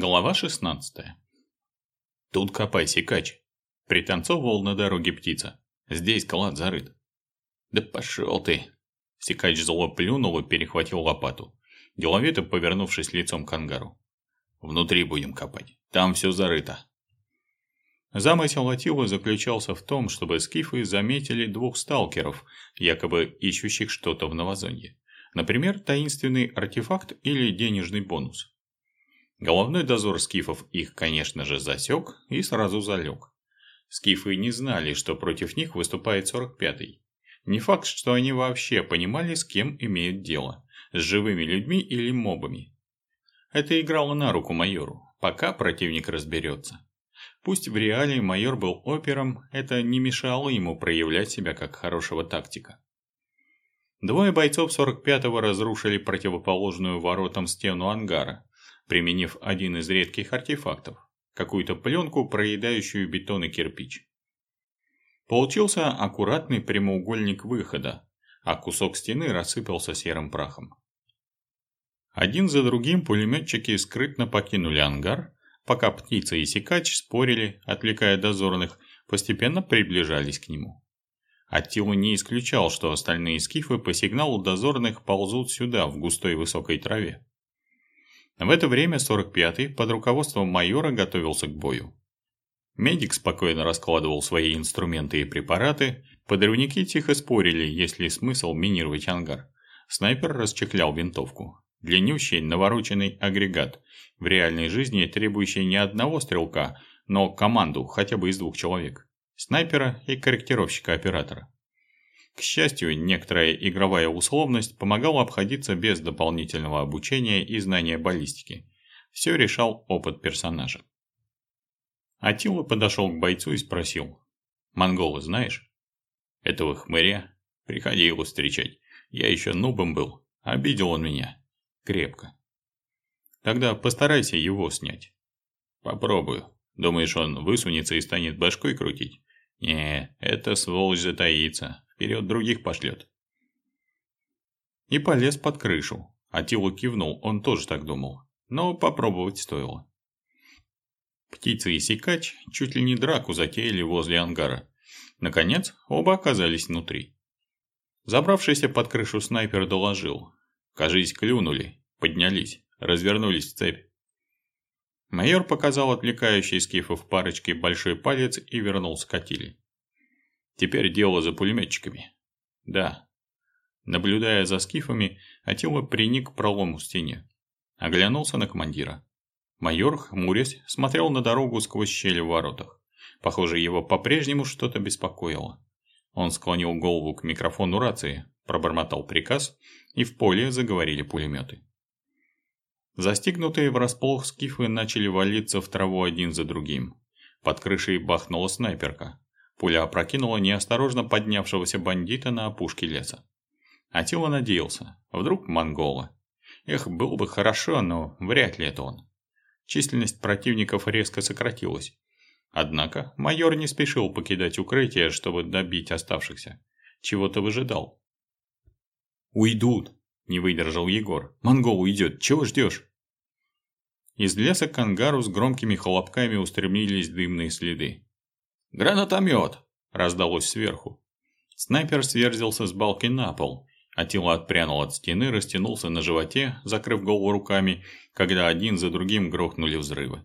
Глава 16 «Тут копай, сикач!» Пританцовывал на дороге птица. «Здесь клад зарыт». «Да пошел ты!» Сикач зло плюнул и перехватил лопату, деловито повернувшись лицом к ангару. «Внутри будем копать. Там все зарыто». Замысел Атилы заключался в том, чтобы скифы заметили двух сталкеров, якобы ищущих что-то в новозонье. Например, таинственный артефакт или денежный бонус. Головной дозор скифов их, конечно же, засек и сразу залег. Скифы не знали, что против них выступает 45-й. Не факт, что они вообще понимали, с кем имеют дело – с живыми людьми или мобами. Это играло на руку майору, пока противник разберется. Пусть в реале майор был опером, это не мешало ему проявлять себя как хорошего тактика. Двое бойцов 45-го разрушили противоположную воротам стену ангара, применив один из редких артефактов – какую-то пленку, проедающую бетон и кирпич. Получился аккуратный прямоугольник выхода, а кусок стены рассыпался серым прахом. Один за другим пулеметчики скрытно покинули ангар, пока птица и сикач спорили, отвлекая дозорных, постепенно приближались к нему. Аттила не исключал, что остальные скифы по сигналу дозорных ползут сюда, в густой высокой траве. В это время 45-й под руководством майора готовился к бою. Медик спокойно раскладывал свои инструменты и препараты, подрывники тихо спорили, есть ли смысл минировать ангар. Снайпер расчехлял винтовку. Длиннющий навороченный агрегат, в реальной жизни требующий не одного стрелка, но команду хотя бы из двух человек. Снайпера и корректировщика-оператора. К счастью, некоторая игровая условность помогала обходиться без дополнительного обучения и знания баллистики. Все решал опыт персонажа. Атила подошел к бойцу и спросил. «Монгола знаешь?» «Этого хмыря? Приходилось встречать. Я еще нубом был. Обидел он меня. Крепко. Тогда постарайся его снять». «Попробую. Думаешь, он высунется и станет башкой крутить?» «Не, это сволочь затаится вперед других пошлет. И полез под крышу. Атилу кивнул, он тоже так думал. Но попробовать стоило. Птица и Сикач чуть ли не драку затеяли возле ангара. Наконец, оба оказались внутри. Забравшийся под крышу снайпер доложил. Кажись, клюнули, поднялись, развернулись в цепь. Майор показал отвлекающий скифов парочке большой палец и вернулся к Атиле. Теперь дело за пулеметчиками. Да. Наблюдая за скифами, Атила приник к пролому в стене. Оглянулся на командира. Майор, хмурясь, смотрел на дорогу сквозь щели в воротах. Похоже, его по-прежнему что-то беспокоило. Он склонил голову к микрофону рации, пробормотал приказ, и в поле заговорили пулеметы. Застигнутые врасплох скифы начали валиться в траву один за другим. Под крышей бахнула снайперка. Пуля опрокинула неосторожно поднявшегося бандита на опушке леса. Атила надеялся, вдруг монголы. Эх, было бы хорошо, но вряд ли это он. Численность противников резко сократилась. Однако майор не спешил покидать укрытие, чтобы добить оставшихся. Чего-то выжидал. «Уйдут!» – не выдержал Егор. «Монгол уйдет, чего ждешь?» Из леса к ангару с громкими хлопками устремились дымные следы. «Гранатомет!» – раздалось сверху. Снайпер сверзился с балки на пол. Атила отпрянул от стены, растянулся на животе, закрыв голову руками, когда один за другим грохнули взрывы.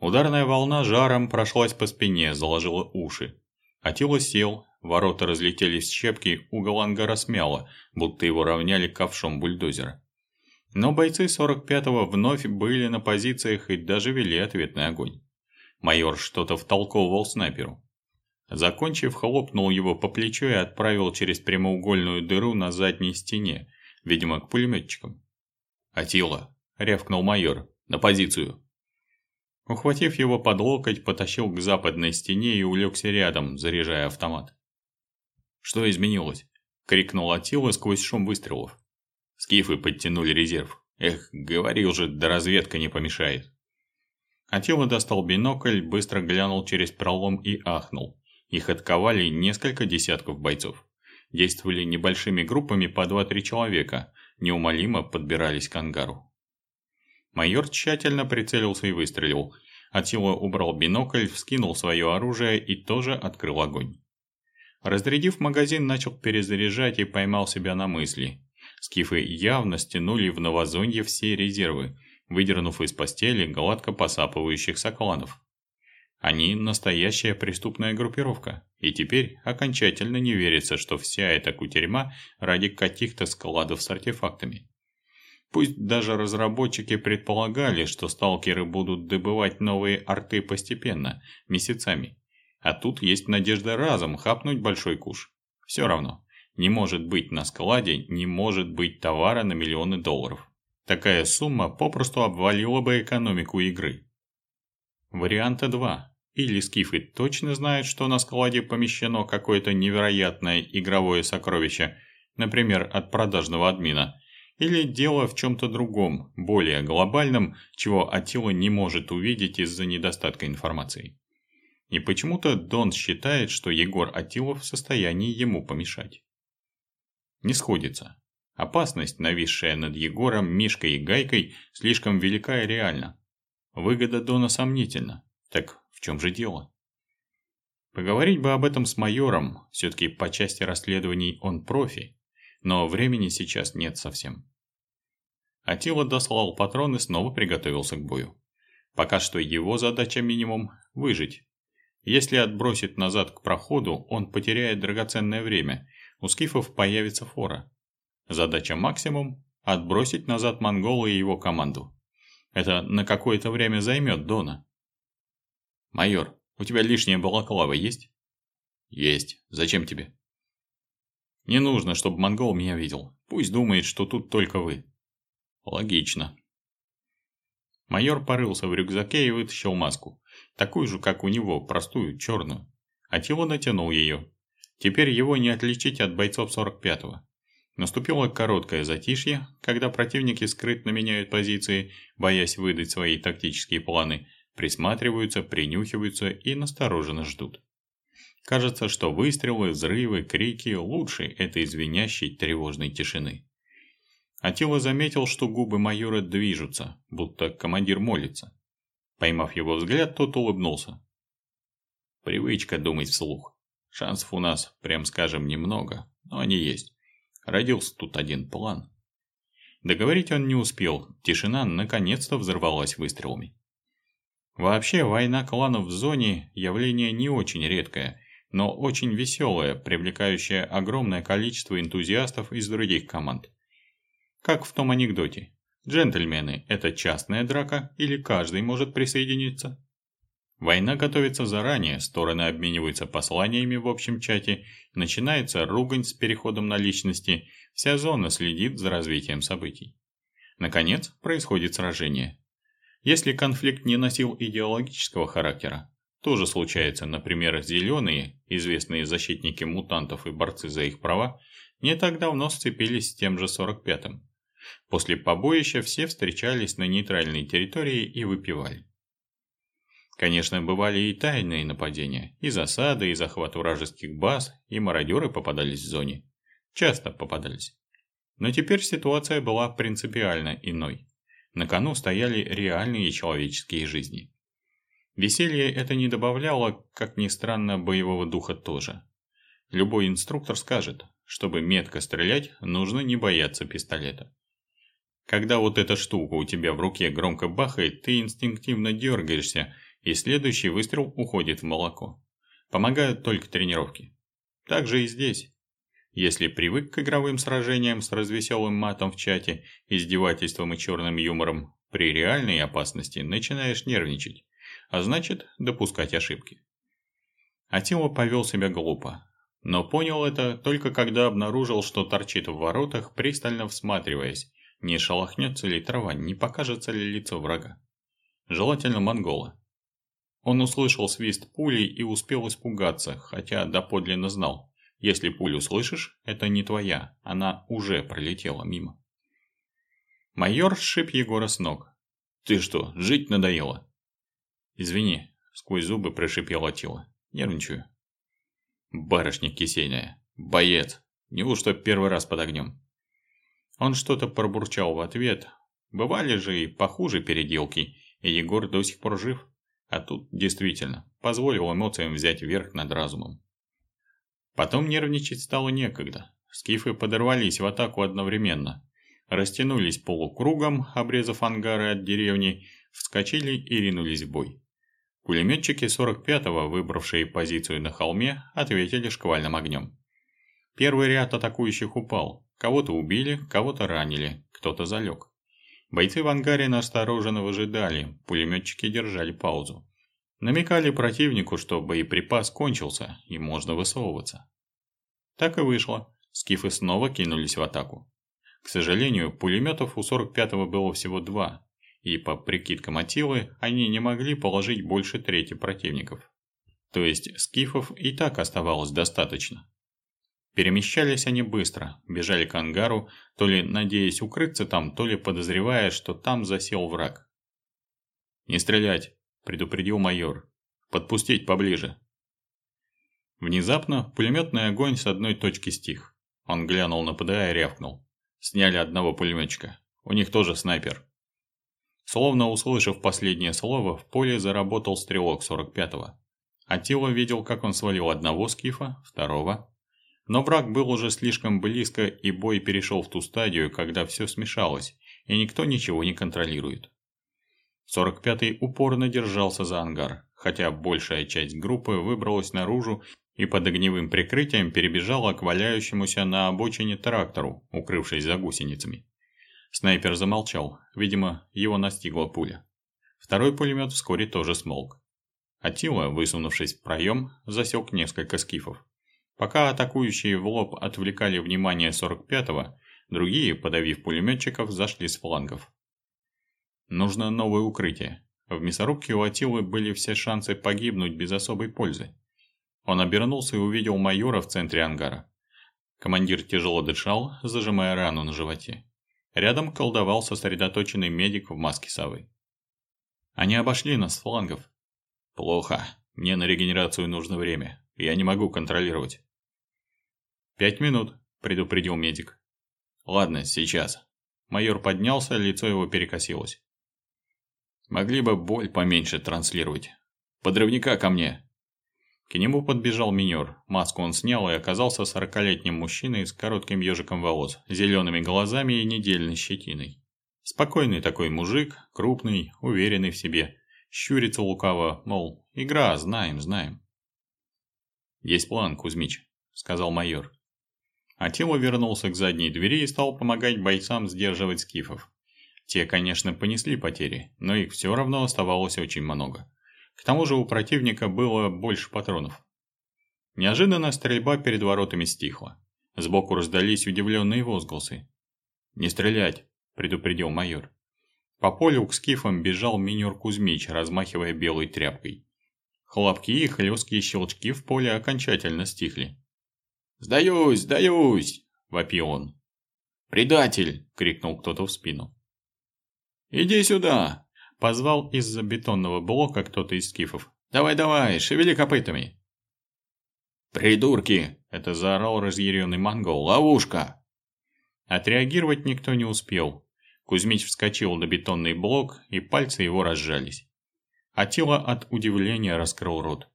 Ударная волна жаром прошлась по спине, заложила уши. Атила сел, ворота разлетелись в щепки, угол ангара смяло, будто его равняли ковшом бульдозера. Но бойцы 45-го вновь были на позициях и даже вели ответный огонь. Майор что-то втолковывал снайперу. Закончив, хлопнул его по плечу и отправил через прямоугольную дыру на задней стене, видимо, к пулеметчикам. «Атила!» – рявкнул майор. «На позицию!» Ухватив его под локоть, потащил к западной стене и улегся рядом, заряжая автомат. «Что изменилось?» – крикнул Атила сквозь шум выстрелов. Скифы подтянули резерв. Эх, говорил же, да разведка не помешает. Атила достал бинокль, быстро глянул через пролом и ахнул. Их отковали несколько десятков бойцов. Действовали небольшими группами по 2-3 человека, неумолимо подбирались к ангару. Майор тщательно прицелился и выстрелил. Атила убрал бинокль, вскинул свое оружие и тоже открыл огонь. Разрядив магазин, начал перезаряжать и поймал себя на мысли. Скифы явно стянули в новозонье все резервы, выдернув из постели гладко посапывающих сокланов. Они настоящая преступная группировка, и теперь окончательно не верится, что вся эта кутерьма ради каких-то складов с артефактами. Пусть даже разработчики предполагали, что сталкеры будут добывать новые арты постепенно, месяцами. А тут есть надежда разом хапнуть большой куш. Все равно, не может быть на складе, не может быть товара на миллионы долларов. Такая сумма попросту обвалила бы экономику игры. Варианта 2. Или скифы точно знают, что на складе помещено какое-то невероятное игровое сокровище, например, от продажного админа, или дело в чем-то другом, более глобальном, чего Атила не может увидеть из-за недостатка информации. И почему-то Дон считает, что Егор Атилов в состоянии ему помешать. Не сходится. Опасность, нависшая над Егором, Мишкой и Гайкой, слишком велика и реальна. Выгода Дона сомнительна. Так в чем же дело? Поговорить бы об этом с майором, все-таки по части расследований он профи, но времени сейчас нет совсем. Атила дослал патроны и снова приготовился к бою. Пока что его задача минимум – выжить. Если отбросит назад к проходу, он потеряет драгоценное время, у скифов появится фора. Задача максимум – отбросить назад монгола и его команду. Это на какое-то время займет Дона. «Майор, у тебя лишняя балаклава есть?» «Есть. Зачем тебе?» «Не нужно, чтобы монгол меня видел. Пусть думает, что тут только вы». «Логично». Майор порылся в рюкзаке и вытащил маску. Такую же, как у него, простую, черную. Атила натянул ее. Теперь его не отличить от бойцов 45-го. Наступило короткое затишье, когда противники скрытно меняют позиции, боясь выдать свои тактические планы, присматриваются, принюхиваются и настороженно ждут. Кажется, что выстрелы, взрывы, крики лучше этой звенящей тревожной тишины. Атила заметил, что губы майора движутся, будто командир молится. Поймав его взгляд, тот улыбнулся. Привычка думать вслух. Шансов у нас, прям скажем, немного, но они есть. Родился тут один план. Договорить он не успел, тишина наконец-то взорвалась выстрелами. Вообще, война кланов в зоне – явление не очень редкое, но очень веселое, привлекающее огромное количество энтузиастов из других команд. Как в том анекдоте. Джентльмены – это частная драка или каждый может присоединиться? Война готовится заранее, стороны обмениваются посланиями в общем чате, начинается ругань с переходом на личности, вся зона следит за развитием событий. Наконец, происходит сражение. Если конфликт не носил идеологического характера, тоже случается, например, зеленые, известные защитники мутантов и борцы за их права, не так давно сцепились с тем же 45-м. После побоища все встречались на нейтральной территории и выпивали. Конечно, бывали и тайные нападения, и засады, и захват вражеских баз, и мародеры попадались в зоне. Часто попадались. Но теперь ситуация была принципиально иной. На кону стояли реальные человеческие жизни. Веселье это не добавляло, как ни странно, боевого духа тоже. Любой инструктор скажет, чтобы метко стрелять, нужно не бояться пистолета. Когда вот эта штука у тебя в руке громко бахает, ты инстинктивно дергаешься, и следующий выстрел уходит в молоко. Помогают только тренировки. Так же и здесь. Если привык к игровым сражениям с развеселым матом в чате, издевательством и черным юмором, при реальной опасности начинаешь нервничать, а значит допускать ошибки. Атила повел себя глупо, но понял это только когда обнаружил, что торчит в воротах, пристально всматриваясь, не шелохнется ли трава, не покажется ли лицо врага. Желательно монгола. Он услышал свист пули и успел испугаться, хотя доподлинно знал. Если пулю слышишь, это не твоя, она уже пролетела мимо. Майор сшиб Егора с ног. «Ты что, жить надоело?» «Извини», — сквозь зубы прошипел Атила. «Нервничаю». «Барышня кисейная. Боец. Неужто первый раз под огнем?» Он что-то пробурчал в ответ. Бывали же и похуже переделки, и Егор до сих пор жив. А тут действительно позволил эмоциям взять верх над разумом. Потом нервничать стало некогда. Скифы подорвались в атаку одновременно. Растянулись полукругом, обрезав ангары от деревни, вскочили и ринулись в бой. Пулеметчики 45-го, выбравшие позицию на холме, ответили шквальным огнем. Первый ряд атакующих упал. Кого-то убили, кого-то ранили, кто-то залег. Бойцы в ангаре настороженно выжидали, пулеметчики держали паузу. Намекали противнику, что боеприпас кончился и можно высовываться. Так и вышло. Скифы снова кинулись в атаку. К сожалению, пулеметов у 45-го было всего два, и по прикидкам Атилы они не могли положить больше трети противников. То есть скифов и так оставалось достаточно. Перемещались они быстро, бежали к ангару, то ли надеясь укрыться там, то ли подозревая, что там засел враг. «Не стрелять!» – предупредил майор. «Подпустить поближе!» Внезапно пулеметный огонь с одной точки стих. Он глянул на ПДА и рявкнул. Сняли одного пулеметчика. У них тоже снайпер. Словно услышав последнее слово, в поле заработал стрелок 45-го. Атила видел, как он свалил одного скифа, второго, но враг был уже слишком близко, и бой перешел в ту стадию, когда все смешалось, и никто ничего не контролирует. 45-й упорно держался за ангар, хотя большая часть группы выбралась наружу и под огневым прикрытием перебежала к валяющемуся на обочине трактору, укрывшись за гусеницами. Снайпер замолчал, видимо, его настигла пуля. Второй пулемет вскоре тоже смолк. Атила, высунувшись в проем, засек несколько скифов. Пока атакующие в лоб отвлекали внимание 45-го, другие, подавив пулеметчиков, зашли с флангов. Нужно новое укрытие. В мясорубке у Атилы были все шансы погибнуть без особой пользы. Он обернулся и увидел майора в центре ангара. Командир тяжело дышал, зажимая рану на животе. Рядом колдовал сосредоточенный медик в маске совы. Они обошли нас с флангов. Плохо. Мне на регенерацию нужно время. Я не могу контролировать. «Пять минут», – предупредил медик. «Ладно, сейчас». Майор поднялся, лицо его перекосилось. «Могли бы боль поменьше транслировать. Подрывника ко мне!» К нему подбежал минер. Маску он снял и оказался сорокалетним мужчиной с коротким ежиком волос, зелеными глазами и недельной щетиной. Спокойный такой мужик, крупный, уверенный в себе. Щурится лукаво, мол, игра, знаем, знаем. «Есть план, Кузьмич», — сказал майор. Атила вернулся к задней двери и стал помогать бойцам сдерживать скифов. Те, конечно, понесли потери, но их все равно оставалось очень много. К тому же у противника было больше патронов. Неожиданно стрельба перед воротами стихла. Сбоку раздались удивленные возгласы. «Не стрелять!» – предупредил майор. По полю к скифам бежал минер Кузьмич, размахивая белой тряпкой. Хлопки и хлесткие щелчки в поле окончательно стихли. «Сдаюсь, сдаюсь!» – вопил он. «Предатель!» – крикнул кто-то в спину. «Иди сюда!» – позвал из-за бетонного блока кто-то из скифов. «Давай-давай, шевели копытами!» «Придурки!» – это заорал разъяренный монгол. «Ловушка!» Отреагировать никто не успел. Кузьмич вскочил на бетонный блок, и пальцы его разжались. Атила от удивления раскрыл рот.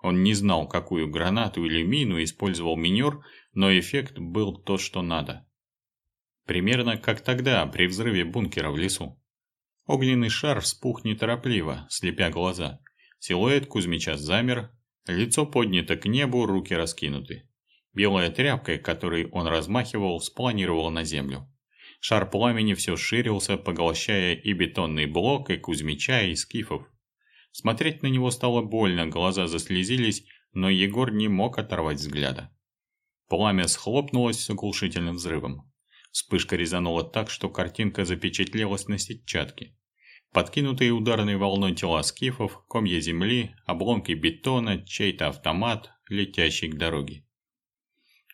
Он не знал, какую гранату или мину использовал минер, но эффект был тот, что надо. Примерно как тогда, при взрыве бункера в лесу. Огненный шар вспух неторопливо, слепя глаза. Силуэт Кузьмича замер, лицо поднято к небу, руки раскинуты. Белая тряпка, которой он размахивал, спланировала на землю. Шар пламени все ширился, поглощая и бетонный блок, и Кузьмича, и скифов. Смотреть на него стало больно, глаза заслезились, но Егор не мог оторвать взгляда. Пламя схлопнулось с оглушительным взрывом. Вспышка резанула так, что картинка запечатлелась на сетчатке. Подкинутые ударной волной тела скифов, комья земли, обломки бетона, чей-то автомат, летящий к дороге.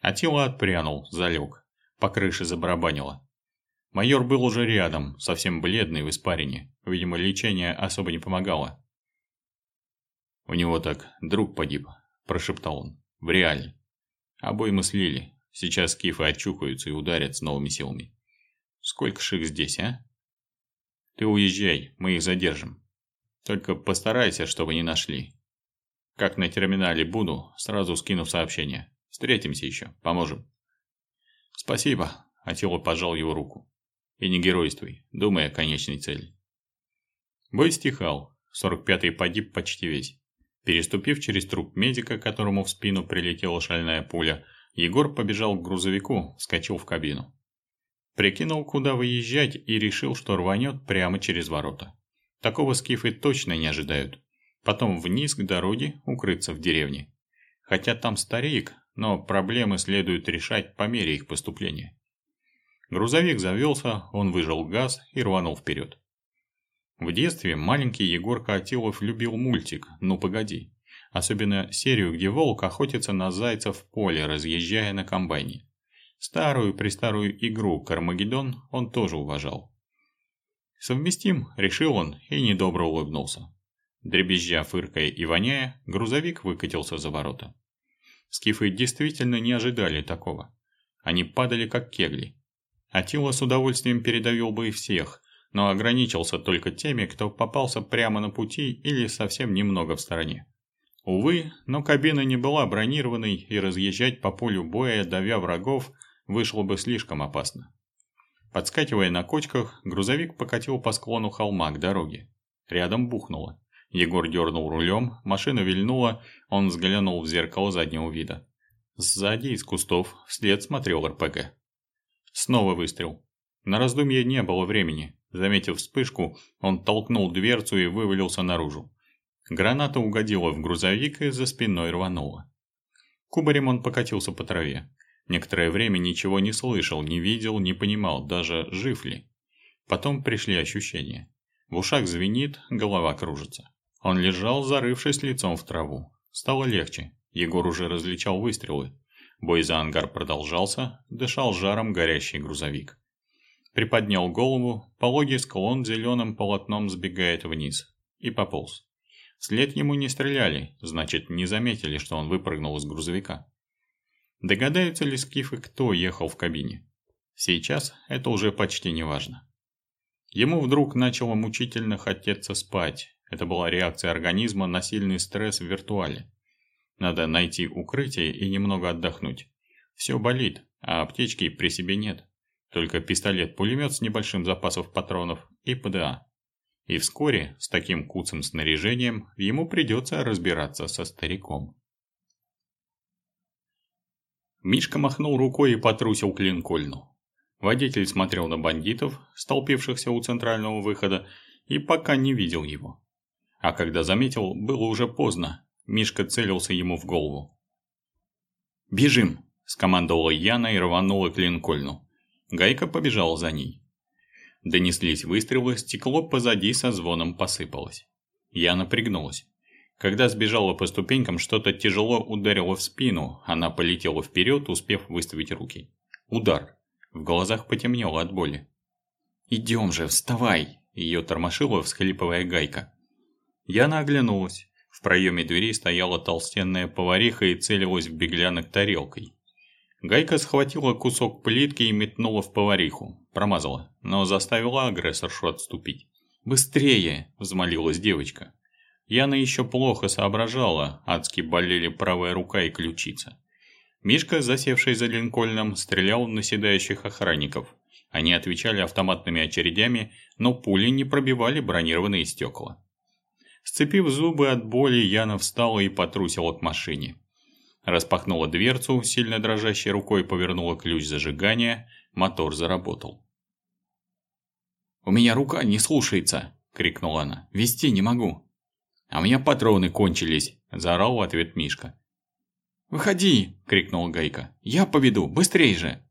Атила отпрянул, залег. По крыше забарабанило. Майор был уже рядом, совсем бледный в испарине. Видимо, лечение особо не помогало. «У него так друг погиб», – прошептал он. «В реале. Обои мы слили. Сейчас скифы очухаются и ударят с новыми силами. Сколько ж их здесь, а?» Ты уезжай, мы их задержим. Только постарайся, чтобы не нашли. Как на терминале буду, сразу скину сообщение. Встретимся еще, поможем. Спасибо, Атила пожал его руку. И не геройствуй, думай о конечной цели. Бой стихал, 45-й погиб почти весь. Переступив через труп медика, которому в спину прилетела шальная пуля, Егор побежал к грузовику, вскочил в кабину. Прикинул, куда выезжать и решил, что рванет прямо через ворота. Такого скифы точно не ожидают. Потом вниз к дороге, укрыться в деревне. Хотя там старик, но проблемы следует решать по мере их поступления. Грузовик завелся, он выжал газ и рванул вперед. В детстве маленький Егорка Атилов любил мультик «Ну погоди». Особенно серию, где волк охотится на зайцев в поле, разъезжая на комбайне. Старую-престарую игру «Кармагеддон» он тоже уважал. Совместим, решил он и недобро улыбнулся. Дребезжа, фыркая и воняя, грузовик выкатился за ворота. Скифы действительно не ожидали такого. Они падали как кегли. Атила с удовольствием передавил бы и всех, но ограничился только теми, кто попался прямо на пути или совсем немного в стороне. Увы, но кабина не была бронированной, и разъезжать по полю боя, давя врагов, вышло бы слишком опасно. Подскакивая на кочках, грузовик покатил по склону холма к дороге. Рядом бухнуло. Егор дернул рулем, машина вильнула, он взглянул в зеркало заднего вида. Сзади из кустов вслед смотрел РПГ. Снова выстрел. На раздумье не было времени. Заметив вспышку, он толкнул дверцу и вывалился наружу. Граната угодила в грузовик и за спиной рванула. Кубарем он покатился по траве. Некоторое время ничего не слышал, не видел, не понимал, даже жив ли. Потом пришли ощущения. В ушах звенит, голова кружится. Он лежал, зарывшись лицом в траву. Стало легче. Егор уже различал выстрелы. Бой за ангар продолжался, дышал жаром горящий грузовик. Приподнял голову, пологий склон зеленым полотном сбегает вниз. И пополз. Вслед ему не стреляли, значит, не заметили, что он выпрыгнул из грузовика. Догадаются ли скифы, кто ехал в кабине? Сейчас это уже почти не важно. Ему вдруг начало мучительно хотеться спать. Это была реакция организма на сильный стресс в виртуале. Надо найти укрытие и немного отдохнуть. Все болит, а аптечки при себе нет. Только пистолет-пулемет с небольшим запасом патронов и ПДА. И вскоре с таким куцым снаряжением ему придется разбираться со стариком. Мишка махнул рукой и потрусил к Линкольну. Водитель смотрел на бандитов, столпившихся у центрального выхода, и пока не видел его. А когда заметил, было уже поздно. Мишка целился ему в голову. «Бежим!» – скомандовала Яна и рванула к Линкольну. Гайка побежала за ней. Донеслись выстрелы, стекло позади со звоном посыпалось. Яна пригнулась. Когда сбежала по ступенькам, что-то тяжело ударило в спину, она полетела вперед, успев выставить руки. Удар. В глазах потемнело от боли. «Идем же, вставай!» Ее тормошила, всхлипывая гайка. Яна оглянулась. В проеме двери стояла толстенная повариха и целилась в беглянок тарелкой. Гайка схватила кусок плитки и метнула в повариху. Промазала, но заставила агрессоршу отступить. «Быстрее!» – взмолилась девочка. Яна еще плохо соображала, адски болели правая рука и ключица. Мишка, засевший за Линкольном, стрелял на седающих охранников. Они отвечали автоматными очередями, но пули не пробивали бронированные стекла. Сцепив зубы от боли, Яна встала и потрусила к машине. Распахнула дверцу, сильно дрожащей рукой повернула ключ зажигания, мотор заработал. «У меня рука не слушается!» – крикнула она. «Вести не могу!» «А у меня патроны кончились», – заорал в ответ Мишка. «Выходи!» – крикнул Гайка. «Я поведу, быстрей же!»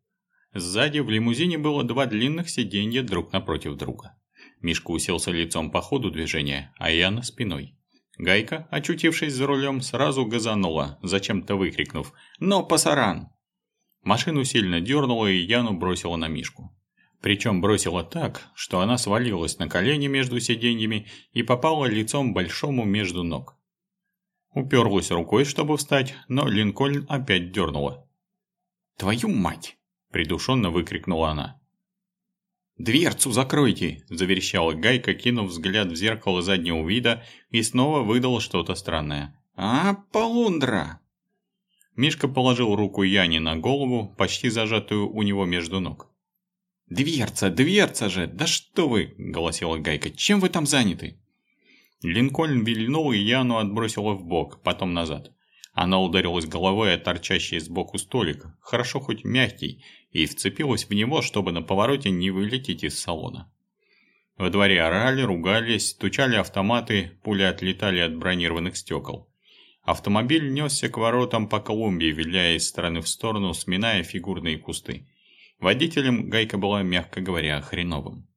Сзади в лимузине было два длинных сиденья друг напротив друга. Мишка уселся лицом по ходу движения, а Яна спиной. Гайка, очутившись за рулем, сразу газанула, зачем-то выкрикнув «Но, пасаран!». Машину сильно дернуло и Яну бросила на Мишку. Причем бросила так, что она свалилась на колени между сиденьями и попала лицом большому между ног. Уперлась рукой, чтобы встать, но Линкольн опять дернула. «Твою мать!» – придушенно выкрикнула она. «Дверцу закройте!» – заверещала Гайка, кинув взгляд в зеркало заднего вида и снова выдал что-то странное. «А, полундра!» Мишка положил руку Яне на голову, почти зажатую у него между ног. «Дверца, дверца же! Да что вы!» – голосила Гайка. «Чем вы там заняты?» Линкольн вильнул и Яну отбросила в бок, потом назад. Она ударилась головой о торчащий сбоку столик, хорошо хоть мягкий, и вцепилась в него, чтобы на повороте не вылететь из салона. Во дворе орали, ругались, стучали автоматы, пули отлетали от бронированных стекол. Автомобиль несся к воротам по Колумбии, виляя из стороны в сторону, сминая фигурные кусты. Водителем Гайка была, мягко говоря, хреновым.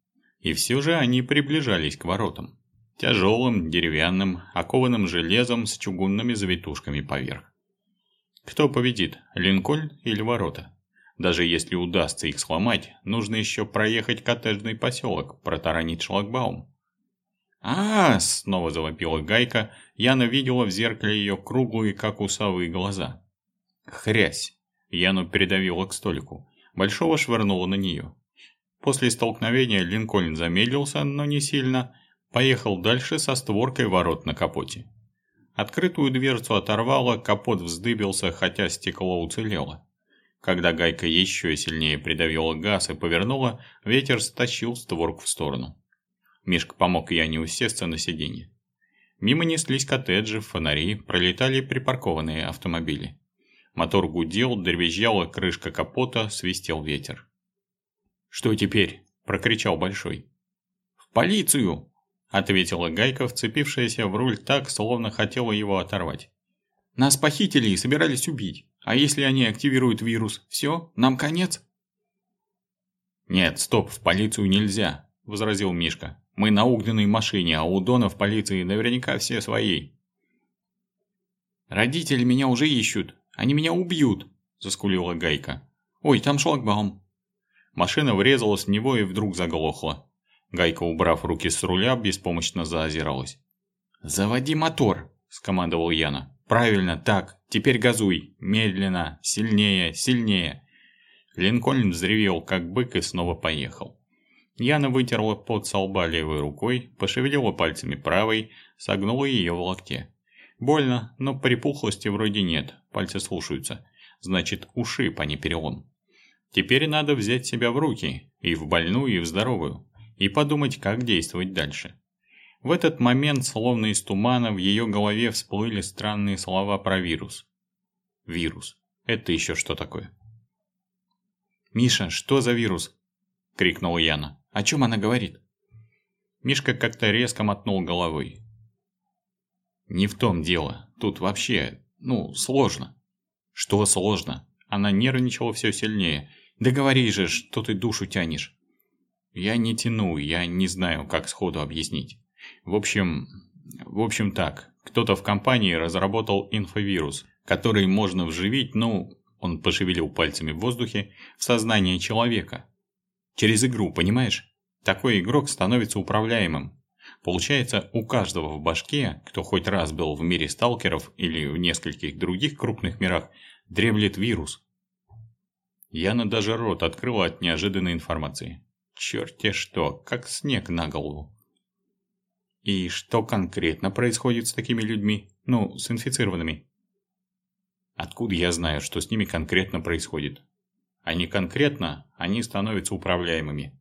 И все же они приближались к воротам. Тяжелым, деревянным, окованным железом с чугунными завитушками поверх. Кто победит, Линкольн или ворота? Даже если удастся их сломать, нужно еще проехать коттеджный поселок, протаранить шлагбаум а, снова завопила Гайка. Яна видела в зеркале ее круглые, как у совы, глаза. Хрясь. Яну передавила к столику. Большого швырнула на нее. После столкновения Линкольн замедлился, но не сильно. Поехал дальше со створкой ворот на капоте. Открытую дверцу оторвало, капот вздыбился, хотя стекло уцелело. Когда Гайка еще сильнее придавила газ и повернула, ветер стащил створку в сторону. Мишка помог Яне усесться на сиденье. Мимо неслись коттеджи, фонари, пролетали припаркованные автомобили. Мотор гудел, дребезжала крышка капота, свистел ветер. «Что теперь?» – прокричал Большой. «В полицию!» – ответила Гайка, вцепившаяся в руль так, словно хотела его оторвать. «Нас похитили и собирались убить. А если они активируют вирус, все, нам конец?» «Нет, стоп, в полицию нельзя», – возразил Мишка. Мы на огненной машине, а у Дона в полиции наверняка все свои. Родители меня уже ищут. Они меня убьют, заскулила Гайка. Ой, там шлагбаум. Машина врезалась в него и вдруг заглохла. Гайка, убрав руки с руля, беспомощно заозиралась. «Заводи мотор!» – скомандовал Яна. «Правильно, так. Теперь газуй. Медленно. Сильнее. Сильнее». Линкольн взревел, как бык, и снова поехал. Яна вытерла пот со лба левой рукой, пошевелила пальцами правой, согнула ее в локте. Больно, но припухлости вроде нет, пальцы слушаются. Значит, ушиб, а не перелом. Теперь надо взять себя в руки, и в больную, и в здоровую, и подумать, как действовать дальше. В этот момент, словно из тумана, в ее голове всплыли странные слова про вирус. Вирус. Это еще что такое? «Миша, что за вирус?» – крикнула Яна. О чем она говорит? Мишка как-то резко мотнул головой. Не в том дело. Тут вообще, ну, сложно. Что сложно? Она нервничала все сильнее. Да говори же, что ты душу тянешь. Я не тяну, я не знаю, как сходу объяснить. В общем, в общем так, кто-то в компании разработал инфовирус, который можно вживить, ну, он пошевелил пальцами в воздухе, в сознание человека. Через игру, понимаешь? Такой игрок становится управляемым. Получается, у каждого в башке, кто хоть раз был в мире сталкеров или в нескольких других крупных мирах, дремлет вирус. Яна даже рот открыла от неожиданной информации. Черт-те что, как снег на голову. И что конкретно происходит с такими людьми? Ну, с инфицированными? Откуда я знаю, что с ними конкретно происходит? А не конкретно, они становятся управляемыми.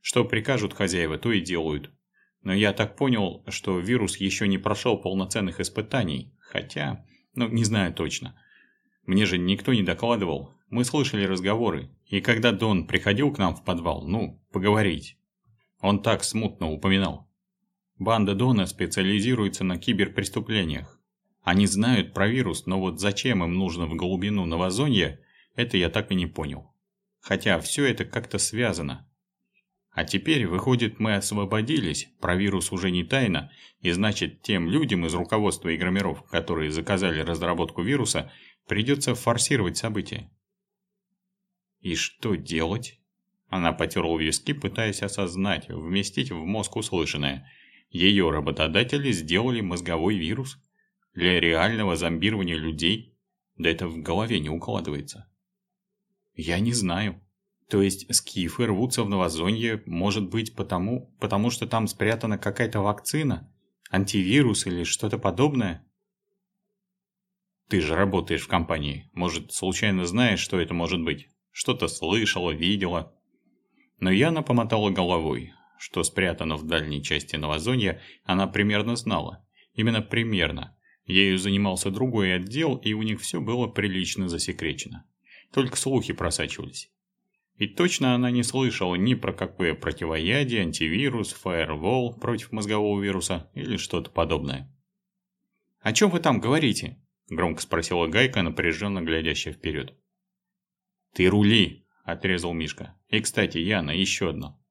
Что прикажут хозяева, то и делают. Но я так понял, что вирус еще не прошел полноценных испытаний, хотя, ну, не знаю точно. Мне же никто не докладывал, мы слышали разговоры, и когда Дон приходил к нам в подвал, ну, поговорить, он так смутно упоминал. Банда Дона специализируется на киберпреступлениях. Они знают про вирус, но вот зачем им нужно в глубину Новозонья, это я так и не понял. Хотя все это как-то связано. А теперь, выходит, мы освободились, про вирус уже не тайна, и значит, тем людям из руководства игромиров, которые заказали разработку вируса, придется форсировать события. И что делать? Она потерла виски, пытаясь осознать, вместить в мозг услышанное. Ее работодатели сделали мозговой вирус? Для реального зомбирования людей? Да это в голове не укладывается. «Я не знаю». То есть скифы рвутся в новозонье, может быть, потому, потому что там спрятана какая-то вакцина, антивирус или что-то подобное? Ты же работаешь в компании, может, случайно знаешь, что это может быть? Что-то слышала, видела? Но Яна помотала головой. Что спрятано в дальней части новозонья, она примерно знала. Именно примерно. Ею занимался другой отдел, и у них все было прилично засекречено. Только слухи просачивались. И точно она не слышала ни про какое противоядие, антивирус, фаервол против мозгового вируса или что-то подобное. «О чем вы там говорите?» – громко спросила Гайка, напряженно глядящая вперед. «Ты рули!» – отрезал Мишка. «И, кстати, Яна, еще одно.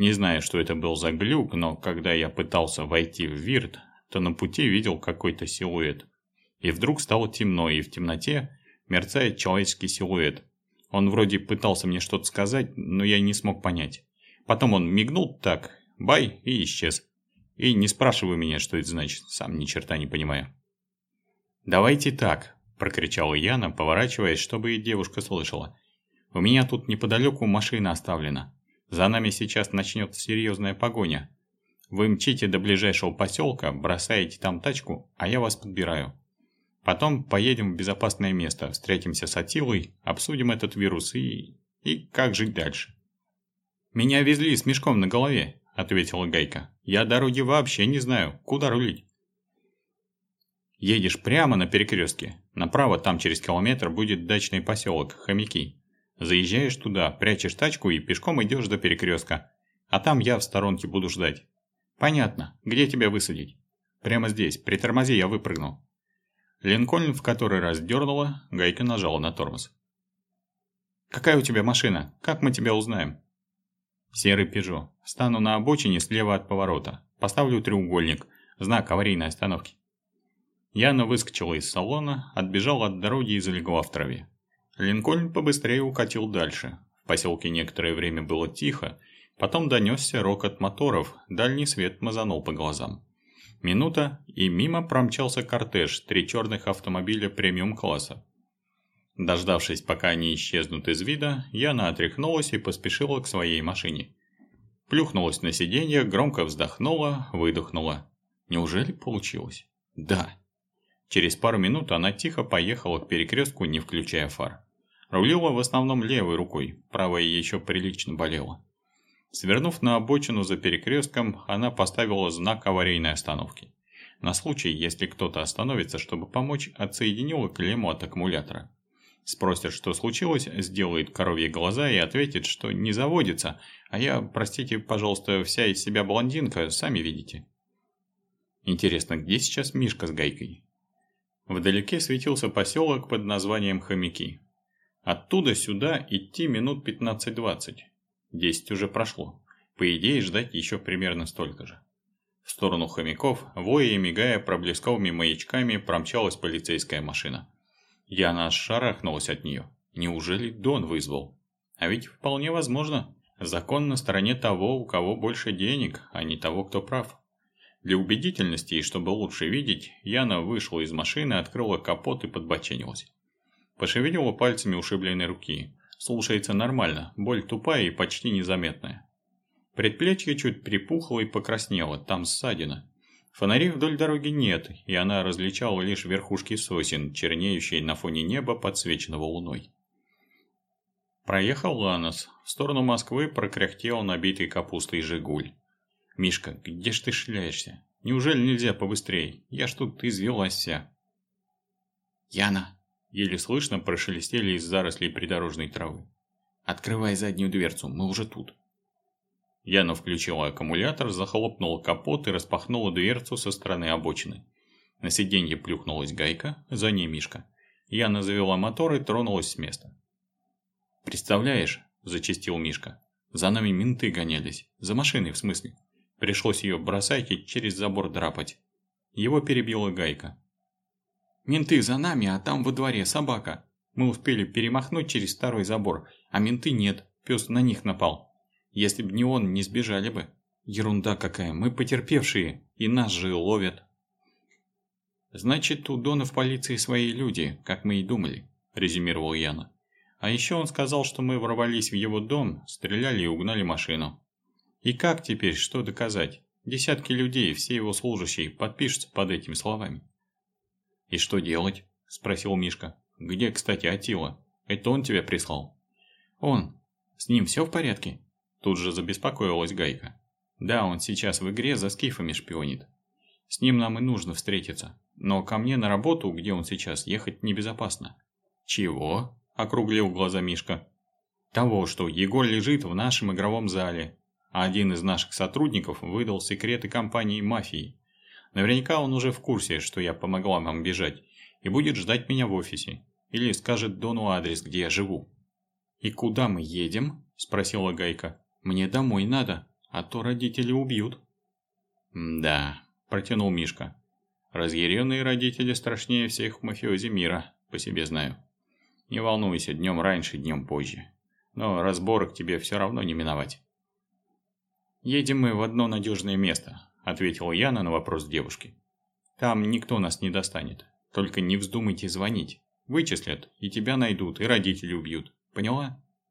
Не знаю, что это был за глюк, но когда я пытался войти в Вирт, то на пути видел какой-то силуэт. И вдруг стало темно, и в темноте мерцает человеческий силуэт. Он вроде пытался мне что-то сказать, но я не смог понять. Потом он мигнул так, бай, и исчез. И не спрашивай меня, что это значит, сам ни черта не понимаю. «Давайте так», – прокричала Яна, поворачиваясь, чтобы и девушка слышала. «У меня тут неподалеку машина оставлена. За нами сейчас начнется серьезная погоня. Вы мчите до ближайшего поселка, бросаете там тачку, а я вас подбираю. Потом поедем в безопасное место, встретимся с Атилой, обсудим этот вирус и... и как жить дальше. «Меня везли с мешком на голове», – ответила Гайка. «Я дороги вообще не знаю, куда рулить?» «Едешь прямо на перекрестке. Направо там через километр будет дачный поселок, хомяки. Заезжаешь туда, прячешь тачку и пешком идешь до перекрестка. А там я в сторонке буду ждать. Понятно. Где тебя высадить? Прямо здесь. Притормози, я выпрыгну. Линкольн в который раз дернула, гайка нажала на тормоз. «Какая у тебя машина? Как мы тебя узнаем?» «Серый Пежо. Стану на обочине слева от поворота. Поставлю треугольник. Знак аварийной остановки». Яна выскочила из салона, отбежала от дороги и залегла в траве. Линкольн побыстрее укатил дальше. В поселке некоторое время было тихо, потом донесся рокот моторов, дальний свет мазанул по глазам. Минута, и мимо промчался кортеж, три черных автомобиля премиум-класса. Дождавшись, пока они исчезнут из вида, Яна отряхнулась и поспешила к своей машине. Плюхнулась на сиденье, громко вздохнула, выдохнула. Неужели получилось? Да. Через пару минут она тихо поехала к перекрестку, не включая фар. Рулила в основном левой рукой, правая еще прилично болела. Свернув на обочину за перекрестком, она поставила знак аварийной остановки. На случай, если кто-то остановится, чтобы помочь, отсоединила клемму от аккумулятора. Спросит, что случилось, сделает коровьи глаза и ответит, что не заводится, а я, простите, пожалуйста, вся из себя блондинка, сами видите. Интересно, где сейчас Мишка с Гайкой? Вдалеке светился поселок под названием Хомяки. Оттуда сюда идти минут 15-20. Десять уже прошло. По идее, ждать еще примерно столько же. В сторону хомяков, воя и мигая проблесковыми маячками, промчалась полицейская машина. Яна аж шарахнулась от нее. Неужели Дон вызвал? А ведь вполне возможно. Закон на стороне того, у кого больше денег, а не того, кто прав. Для убедительности и чтобы лучше видеть, Яна вышла из машины, открыла капот и подбоченилась. Пошевелила пальцами ушибленной руки. Слушается нормально, боль тупая и почти незаметная. Предплечье чуть припухло и покраснело, там ссадина. Фонарей вдоль дороги нет, и она различала лишь верхушки сосен, чернеющие на фоне неба, подсвеченного луной. Проехал Ланос. В сторону Москвы прокряхтел набитый капустой «Жигуль». «Мишка, где ж ты шляешься? Неужели нельзя побыстрее? Я ж тут извелась вся». «Яна!» – еле слышно прошелестели из зарослей придорожной травы. «Открывай заднюю дверцу, мы уже тут». Яна включила аккумулятор, захлопнула капот и распахнула дверцу со стороны обочины. На сиденье плюхнулась гайка, за ней Мишка. Яна завела мотор и тронулась с места. «Представляешь», – зачастил Мишка, – «за нами менты гонялись. За машиной, в смысле. Пришлось ее бросать и через забор драпать. Его перебила гайка. «Менты за нами, а там во дворе собака. Мы успели перемахнуть через второй забор, а менты нет, пес на них напал. Если б не он, не сбежали бы. Ерунда какая, мы потерпевшие, и нас же ловят». «Значит, у Дона в полиции свои люди, как мы и думали», – резюмировал Яна. А еще он сказал, что мы ворвались в его дом, стреляли и угнали машину. И как теперь что доказать? Десятки людей, все его служащие, подпишутся под этими словами. «И что делать?» – спросил Мишка. «Где, кстати, Атила? Это он тебя прислал?» «Он. С ним все в порядке?» Тут же забеспокоилась Гайка. «Да, он сейчас в игре за скифами шпионит. С ним нам и нужно встретиться. Но ко мне на работу, где он сейчас, ехать небезопасно». «Чего?» – округлил глаза Мишка. «Того, что Егор лежит в нашем игровом зале, а один из наших сотрудников выдал секреты компании мафии. Наверняка он уже в курсе, что я помогла вам бежать, и будет ждать меня в офисе. Или скажет Дону адрес, где я живу. «И куда мы едем?» – спросила Гайка. «Мне домой надо, а то родители убьют». «Да», – протянул Мишка. «Разъяренные родители страшнее всех мафиози мира, по себе знаю. Не волнуйся, днем раньше, днем позже. Но разборок тебе все равно не миновать». «Едем мы в одно надежное место», – ответила Яна на вопрос девушки. «Там никто нас не достанет. Только не вздумайте звонить. Вычислят, и тебя найдут, и родители убьют. Поняла?»